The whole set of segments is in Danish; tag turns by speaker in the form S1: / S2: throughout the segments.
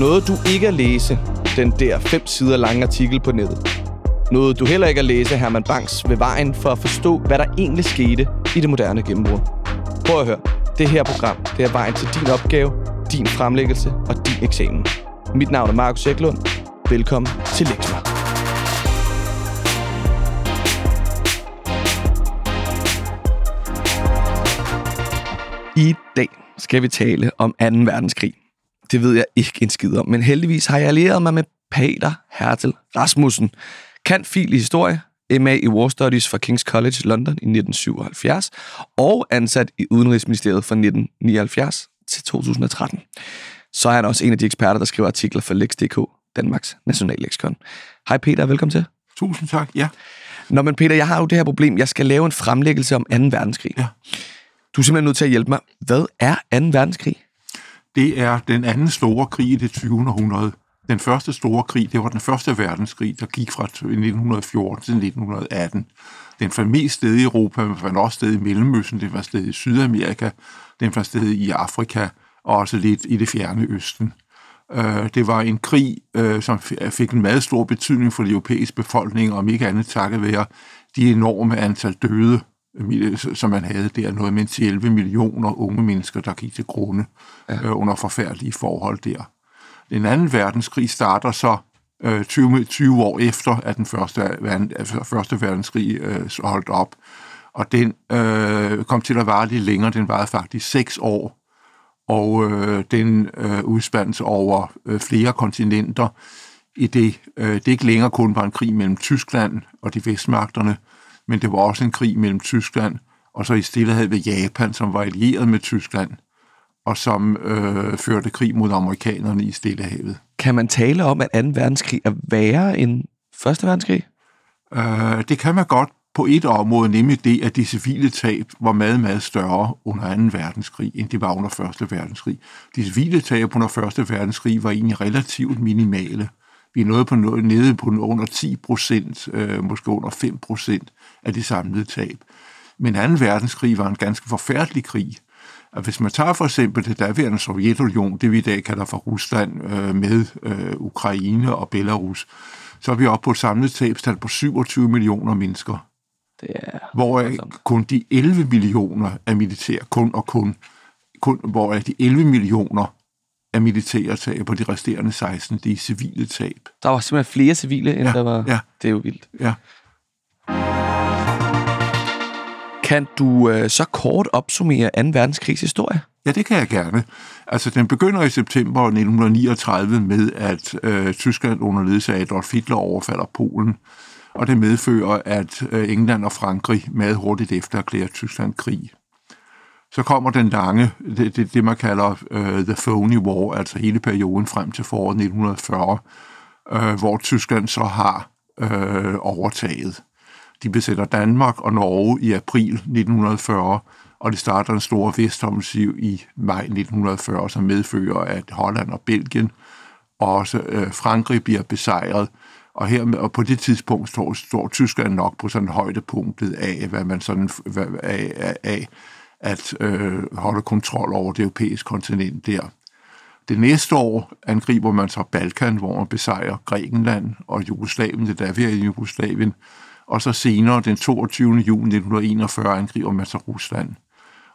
S1: Noget du ikke at læse, den der fem sider lange artikel på nettet. Noget du heller ikke at læse Herman Banks ved vejen for at forstå, hvad der egentlig skete i det moderne gennembrud. Prøv at høre. Det her program, det er vejen til din opgave, din fremlæggelse og din eksamen. Mit navn er Markus Eklund. Velkommen til Lektor. I dag skal vi tale om 2. verdenskrig. Det ved jeg ikke en skid om, men heldigvis har jeg allieret mig med Peter Hertel Rasmussen. Kan fil i historie, MA i War Studies fra King's College London i 1977, og ansat i Udenrigsministeriet fra 1979 til 2013. Så er han også en af de eksperter, der skriver artikler for Lex.dk, Danmarks nationalleksikon. Hej Peter, velkommen til.
S2: Tusind tak, ja.
S1: Nå, men Peter, jeg har jo det her problem. Jeg skal lave en fremlæggelse om 2. verdenskrig.
S2: Ja.
S1: Du er simpelthen nødt til at hjælpe mig. Hvad er 2. verdenskrig?
S2: Det er den anden store krig i det 20. århundrede. Den første store krig, det var den første verdenskrig, der gik fra 1914 til 1918. Den fandt mest sted i Europa, men fandt også sted i Mellemøsten, det var sted i Sydamerika, den fandt sted i Afrika og også lidt i det fjerne østen. Øh, det var en krig, øh, som fik en meget stor betydning for de europæiske befolkning, om ikke andet takket være de enorme antal døde, som man havde der, noget med 11 millioner unge mennesker, der gik til grunde ja. øh, under forfærdelige forhold der. Den anden verdenskrig starter så øh, 20, 20 år efter, at den første, verden, første verdenskrig øh, holdt op. Og den øh, kom til at vare lidt længere. Den varede faktisk seks år. Og øh, den øh, udspandt over øh, flere kontinenter. I det, øh, det ikke længere kun var en krig mellem Tyskland og de vestmagterne, men det var også en krig mellem Tyskland og så i stillehed ved Japan, som var allieret med Tyskland og som øh, førte krig mod amerikanerne i Stillehavet.
S1: Kan man tale om, at 2. verdenskrig er værre end 1. verdenskrig?
S2: Øh, det kan man godt på et område, nemlig det, at de civile tab var meget, meget større under 2. verdenskrig, end de var under 1. verdenskrig. De civile tab under 1. verdenskrig var egentlig relativt minimale. Vi er nået på noget, nede på under 10 procent, øh, måske under 5 procent af de samlede tab. Men 2. verdenskrig var en ganske forfærdelig krig, at hvis man tager for eksempel det daværende Sovjetunion, det vi i dag kalder for Rusland, øh, med øh, Ukraine og Belarus, så er vi oppe på et samlet tabstal på 27 millioner mennesker.
S1: Det er
S2: hvor kun de 11 millioner er militær, kun og kun, kun hvor er de 11 millioner af militære tab, på de resterende 16, det er civile tab.
S1: Der var simpelthen flere civile, end
S2: ja,
S1: der var...
S2: Ja.
S1: Det er jo vildt.
S2: Ja.
S1: Kan du øh, så kort opsummere 2. verdenskrigs historie?
S2: Ja, det kan jeg gerne. Altså, den begynder i september 1939 med, at øh, Tyskland under ledelse af Adolf Hitler overfalder Polen, og det medfører, at øh, England og Frankrig meget hurtigt efter erklærer Tyskland krig. Så kommer den lange, det, det, det man kalder øh, The Phony War, altså hele perioden frem til foråret 1940, øh, hvor Tyskland så har øh, overtaget. De besætter Danmark og Norge i april 1940, og det starter en stor vestoffensiv i maj 1940, som medfører, at Holland og Belgien og også øh, Frankrig bliver besejret. Og, her, og på det tidspunkt står, står Tyskland nok på sådan højdepunktet af, hvad man sådan, af, af, af at øh, holde kontrol over det europæiske kontinent der. Det næste år angriber man så Balkan, hvor man besejrer Grækenland og Jugoslavien, det der i Jugoslavien, og så senere den 22. juni 1941 angriber man så Rusland.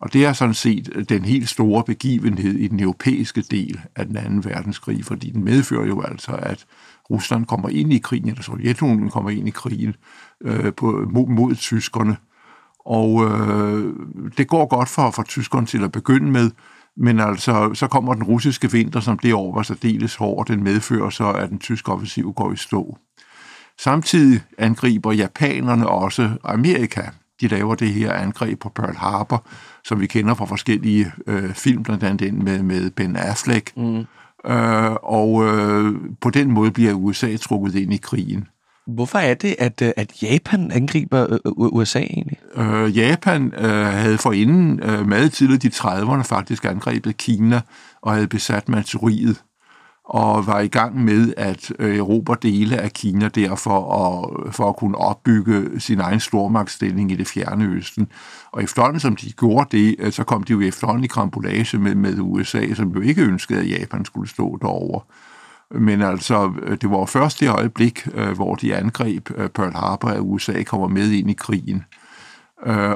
S2: Og det er sådan set den helt store begivenhed i den europæiske del af den anden verdenskrig, fordi den medfører jo altså, at Rusland kommer ind i krigen, eller Sovjetunionen kommer ind i krigen øh, på, mod, mod tyskerne. Og øh, det går godt for, for tyskerne til at begynde med, men altså, så kommer den russiske vinter, som det år var særdeles hård, den medfører så, at den tyske offensiv går i stå. Samtidig angriber japanerne også Amerika. De laver det her angreb på Pearl Harbor, som vi kender fra forskellige øh, film, blandt andet den med, med Ben Affleck. Mm. Øh, og øh, på den måde bliver USA trukket ind i krigen.
S1: Hvorfor er det, at, øh, at Japan angriber øh, øh, USA egentlig?
S2: Øh, Japan øh, havde forinden øh, meget tidligt i 30'erne faktisk angrebet Kina og havde besat Manchuriet og var i gang med at erobre dele af Kina derfor at, for at kunne opbygge sin egen stormagtsstilling i det fjerne østen. Og efterhånden som de gjorde det, så kom de jo efterhånden i krampolage med, med USA, som jo ikke ønskede, at Japan skulle stå derovre. Men altså, øh, det var først det øjeblik, hvor de angreb Pearl Harbor, at USA kommer med ind i krigen.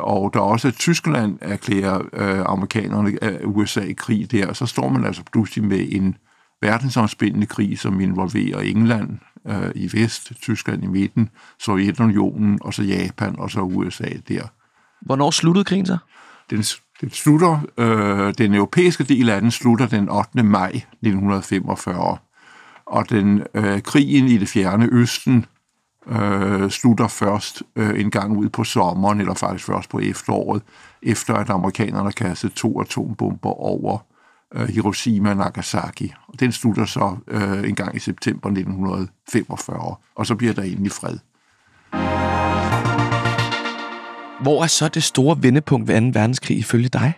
S2: Og da også Tyskland erklærer amerikanerne af USA i krig der, så står man altså pludselig med en verdensomspændende krig, som involverer England øh, i vest, Tyskland i midten, Sovjetunionen, og så Japan, og så USA der.
S1: Hvornår sluttede krigen så?
S2: Den, den slutter, øh, den europæiske del af den slutter den 8. maj 1945, og den øh, krigen i det fjerne østen øh, slutter først øh, en gang ud på sommeren, eller faktisk først på efteråret, efter at amerikanerne kastede to atombomber over øh, Hiroshima og Nagasaki. Og den slutter så øh, en gang i september 1945, og så bliver der egentlig fred.
S1: Hvor er så det store vendepunkt ved 2. verdenskrig ifølge dig?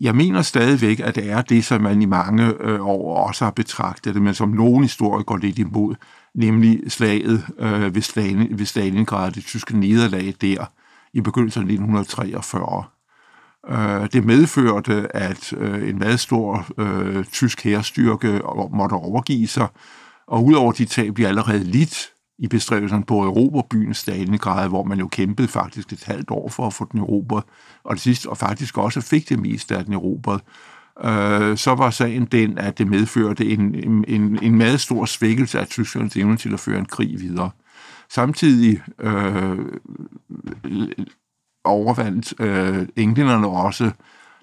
S2: Jeg mener stadigvæk, at det er det, som man i mange øh, år også har betragtet det, men som nogen historie går lidt imod, nemlig slaget øh, ved, Stalin, ved Stalingrad, det tyske nederlag der i begyndelsen af 1943. Øh, det medførte, at øh, en meget stor øh, tysk hærstyrke måtte overgive sig, og udover de tab, de allerede lidt i bestræbelserne på Europa-byen Stalingrad, hvor man jo kæmpede faktisk et halvt år for at få den erobret, og det sidste, og faktisk også fik det meste af den erobret, øh, så var sagen den, at det medførte en, en, en meget stor svækkelse af Tysklands evne til at føre en krig videre. Samtidig øh, overvandt øh, englænderne også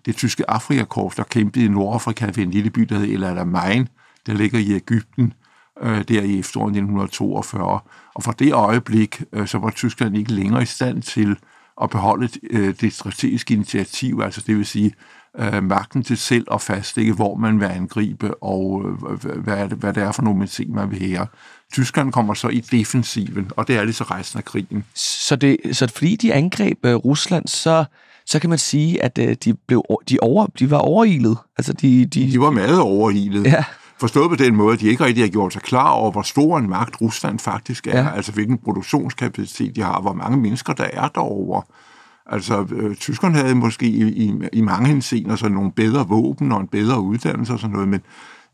S2: det tyske Afrikakorps, der kæmpede i Nordafrika ved en lille by, der hedder El Alamein, der ligger i Ægypten, øh, der i efteråret 1942. Og fra det øjeblik, øh, så var Tyskland ikke længere i stand til at beholde øh, det strategiske initiativ, altså det vil sige øh, magten til selv at fastlægge, hvor man vil angribe, og øh, hvad, er det, hvad det er for nogle ting, man vil hære. Tyskland kommer så i defensiven, og det er det så resten af krigen.
S1: Så, det, så fordi de angreb uh, Rusland, så, så kan man sige, at uh, de, blev, de, over, de var overilet. Altså de, de...
S2: de var meget overilet.
S1: Ja.
S2: Forstået på den måde, at de ikke rigtig har gjort sig klar over, hvor stor en magt Rusland faktisk er. Ja. Altså hvilken produktionskapacitet de har, hvor mange mennesker der er derovre. Altså, øh, tyskerne havde måske i, i, i mange henseender så nogle bedre våben og en bedre uddannelse og sådan noget, men,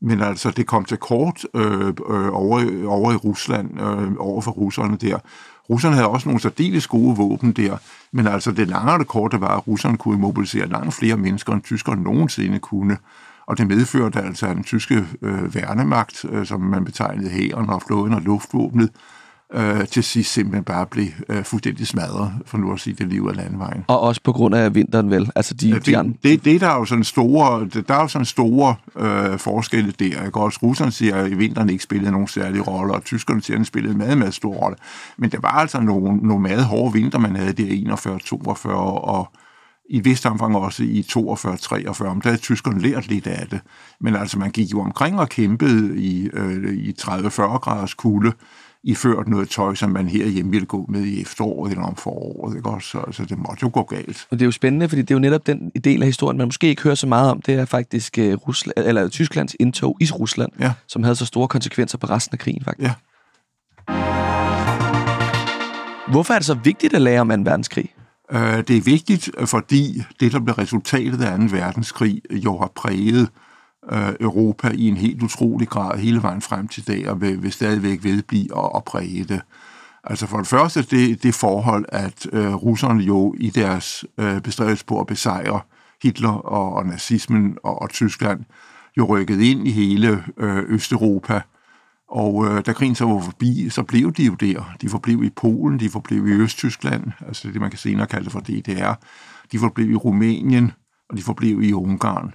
S2: men altså, det kom til kort øh, øh, over, over i Rusland, øh, over for russerne der. Russerne havde også nogle særdeles gode våben der, men altså det lange det korte var, at russerne kunne mobilisere langt flere mennesker, end tyskerne nogensinde kunne. Og det medførte altså den tyske øh, værnemagt, øh, som man betegnede hæren og flåden og luftvåbnet, øh, til sidst simpelthen bare blev øh, fuldstændig smadret, for nu at sige det liv af landvejen.
S1: Og også på grund af vinteren vel? Altså de,
S2: ja, det, de det, det, der er jo sådan store, der er jo sådan store øh, forskelle der. Ikke? Også russerne siger, at i vinteren ikke spillede nogen særlig rolle, og tyskerne siger, at den spillede en meget, meget stor rolle. Men det var altså nogle, nogle meget hårde vinter, man havde der 41-42, og i et vist omfang også i 42-43, men der havde tyskerne lært lidt af det. Men altså, man gik jo omkring og kæmpede i, øh, i 30-40 graders kulde, iført noget tøj, som man herhjemme ville gå med i efteråret eller om foråret. Ikke? Så altså, det måtte jo gå galt.
S1: Og det er jo spændende, fordi det er jo netop den del af historien, man måske ikke hører så meget om. Det er faktisk uh, Rusland, eller Tysklands indtog i Rusland, ja. som havde så store konsekvenser på resten af krigen faktisk.
S2: Ja.
S1: Hvorfor er det så vigtigt at lære om 2. verdenskrig?
S2: Øh, det er vigtigt, øh, fordi det, der blev resultatet af 2. verdenskrig, øh, jo har præget øh, Europa i en helt utrolig grad hele vejen frem til dag, og vil, vil stadigvæk vedblive og, og præge det. Altså for det første det, det forhold, at øh, russerne jo i deres øh, bestræbelse på at besejre Hitler og, og nazismen og, og Tyskland jo rykket ind i hele øh, Østeuropa. Og øh, da krigen så var forbi, så blev de jo der. De forblev i Polen, de forblev i Østtyskland, altså det man kan senere kalde for DDR. De forblev i Rumænien, og de forblev i Ungarn.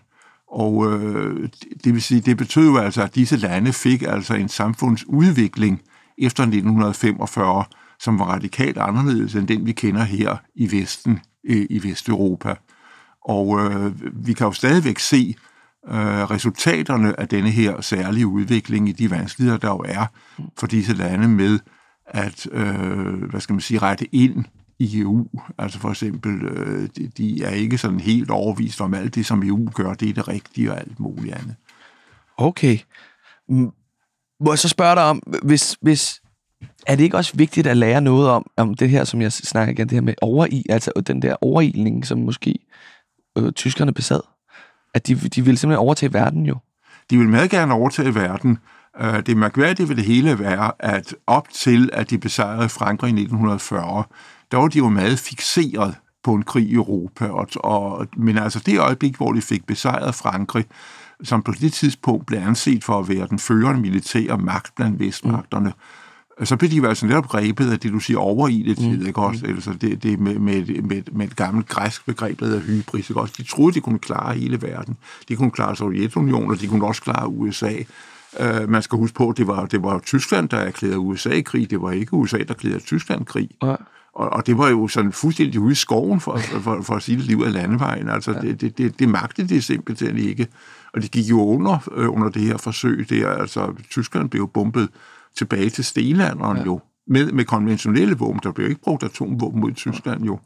S2: Og øh, det vil sige, det betød jo altså, at disse lande fik altså en samfundsudvikling efter 1945, som var radikalt anderledes end den, vi kender her i Vesten, øh, i Vesteuropa. Og øh, vi kan jo stadigvæk se øh, resultaterne af denne her særlige udvikling i de vanskeligheder, der jo er for disse lande med at, øh, hvad skal man sige, rette ind i EU. Altså for eksempel, øh, de, de er ikke sådan helt overvist om alt det, som EU gør, det er det rigtige og alt muligt andet.
S1: Okay. Må jeg så spørge dig om, hvis, hvis, er det ikke også vigtigt at lære noget om, om det her, som jeg snakker igen, det her med overi, altså den der overilning, som måske øh, tyskerne besad? At de, de ville simpelthen overtage verden jo.
S2: De vil meget gerne overtage verden. Øh, Det mærkværdige ved det hele var, at op til, at de besejrede Frankrig i 1940, der var de jo meget fixeret på en krig i Europa. Og, og, men altså det øjeblik, hvor de fik besejret Frankrig, som på det tidspunkt blev anset for at være den førende militære magt blandt vestmagterne, mm. Så blev de jo altså netop grebet af det, du siger, over i det tid, ikke også? Altså det, det med, med, med, med et gammelt græsk begreb, der hedder hybris, ikke også? De troede, de kunne klare hele verden. De kunne klare Sovjetunionen, og de kunne også klare USA. Uh, man skal huske på, at det var, det var Tyskland, der erklærede USA i krig. Det var ikke USA, der erklærede Tyskland krig.
S1: Ja.
S2: Og, og det var jo sådan fuldstændig ude i skoven, for, for, for at sige liv af landevejen. Altså, ja. det, det, det, det magtede det simpelthen ikke. Og det gik jo under, øh, under det her forsøg der. Altså, Tyskland blev bombet tilbage til stenalderen ja. jo, med, med konventionelle våben. Der blev ikke brugt atomvåben mod Tyskland jo.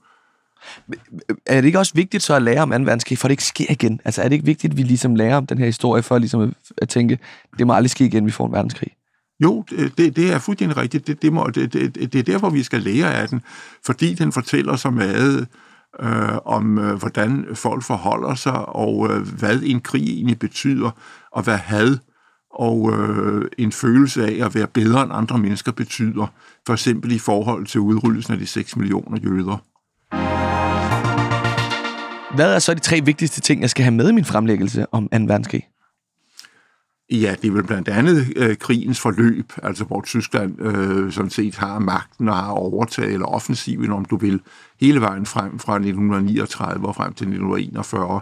S1: Er det ikke også vigtigt så at lære om 2. verdenskrig, for det ikke sker igen? Altså er det ikke vigtigt, at vi ligesom lærer om den her historie, for ligesom at, at tænke, det må aldrig ske igen, vi får en verdenskrig?
S2: Jo, det, det er fuldstændig rigtigt. Det, det, må, det, det, det er derfor, vi skal lære af den, fordi den fortæller så meget øh, om, øh, hvordan folk forholder sig, og øh, hvad en krig egentlig betyder, og hvad had og øh, en følelse af at være bedre end andre mennesker betyder, for eksempel i forhold til udryddelsen af de 6 millioner jøder.
S1: Hvad er så de tre vigtigste ting, jeg skal have med i min fremlæggelse om 2. verdenskrig?
S2: Ja, det er vel blandt andet øh, krigens forløb, altså hvor Tyskland øh, sådan set har magten og har overtaget, eller offensiven, om du vil, hele vejen frem fra 1939 og frem til 1941,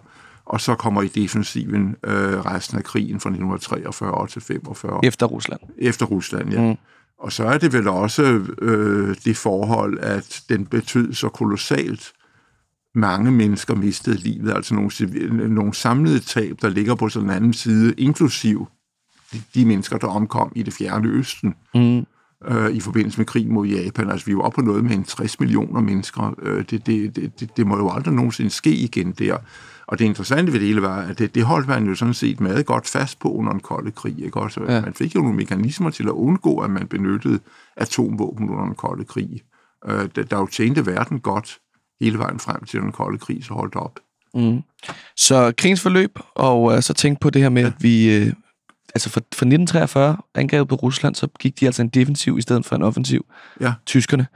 S2: og så kommer i defensiven øh, resten af krigen fra 1943 til 45.
S1: Efter Rusland.
S2: Efter Rusland, ja. Mm. Og så er det vel også øh, det forhold, at den betød så kolossalt mange mennesker mistede livet, altså nogle, nogle samlede tab, der ligger på sådan en anden side, inklusiv de, de mennesker, der omkom i det fjerne østen
S1: Mm.
S2: øh, i forbindelse med krig mod Japan. Altså, vi var oppe på noget med en 60 millioner mennesker. Øh, det, det, det, det, det må jo aldrig nogensinde ske igen der. Og det interessante ved det hele var, at det, det holdt man jo sådan set meget godt fast på under en kolde krig. Ikke? Også,
S1: Ja.
S2: Man fik jo nogle mekanismer til at undgå, at man benyttede atomvåben under en kolde krig. Øh, der, der jo tjente verden godt hele vejen frem til den kolde krig, så holdt op.
S1: Mm. Så krigens forløb, og øh, så tænk på det her med, ja. at vi... Øh, altså for, for 1943, angrebet på Rusland, så gik de altså en defensiv i stedet for en offensiv,
S2: Ja.
S1: tyskerne.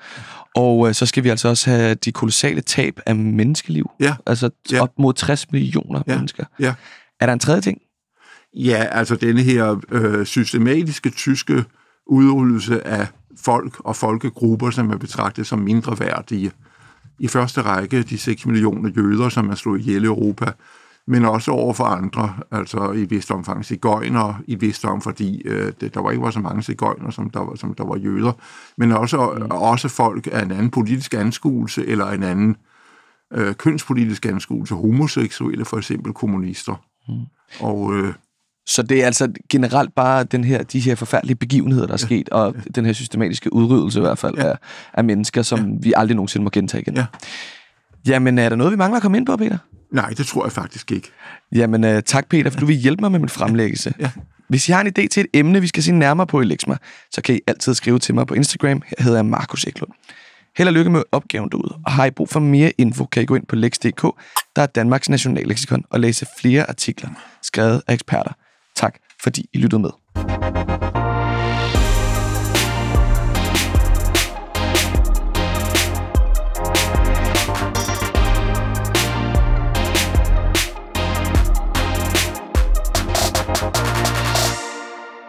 S1: Og øh, så skal vi altså også have de kolossale tab af menneskeliv.
S2: Ja.
S1: Altså
S2: Ja.
S1: op mod 60 millioner
S2: Ja.
S1: mennesker.
S2: Ja.
S1: Er der en tredje ting?
S2: Ja, altså denne her øh, systematiske tyske udryddelse af folk og folkegrupper, som er betragtet som mindre værdige. I første række de 6 millioner jøder, som er slået ihjel i Europa, men også over for andre, altså i et vist omfang cigøjner, i et vist omfang, fordi øh, det, der var ikke var så mange cigøjner, som der, var, som der var jøder, men også, mm. også folk af en anden politisk anskuelse, eller en anden øh, kønspolitisk anskuelse, homoseksuelle for eksempel kommunister. Mm. Og øh,
S1: Så det er altså generelt bare den her, de her forfærdelige begivenheder, der er sket, og den her systematiske udryddelse i hvert fald
S2: Ja.
S1: af, af mennesker, som vi aldrig nogensinde må gentage igen.
S2: Ja.
S1: Jamen, er der noget, vi mangler at komme ind på, Peter?
S2: nej, det tror jeg faktisk ikke.
S1: Jamen, uh, tak Peter, for du vil hjælpe mig med min fremlæggelse.
S2: Ja.
S1: Hvis I har en idé til et emne, vi skal se nærmere på i Lexma, så kan I altid skrive til mig på Instagram. Her hedder jeg Markus Eklund. Held og lykke med opgaven derude. Og har I brug for mere info, kan I gå ind på lex.dk, der er Danmarks nationalleksikon, og læse flere artikler skrevet af eksperter. Tak, fordi I lyttede med.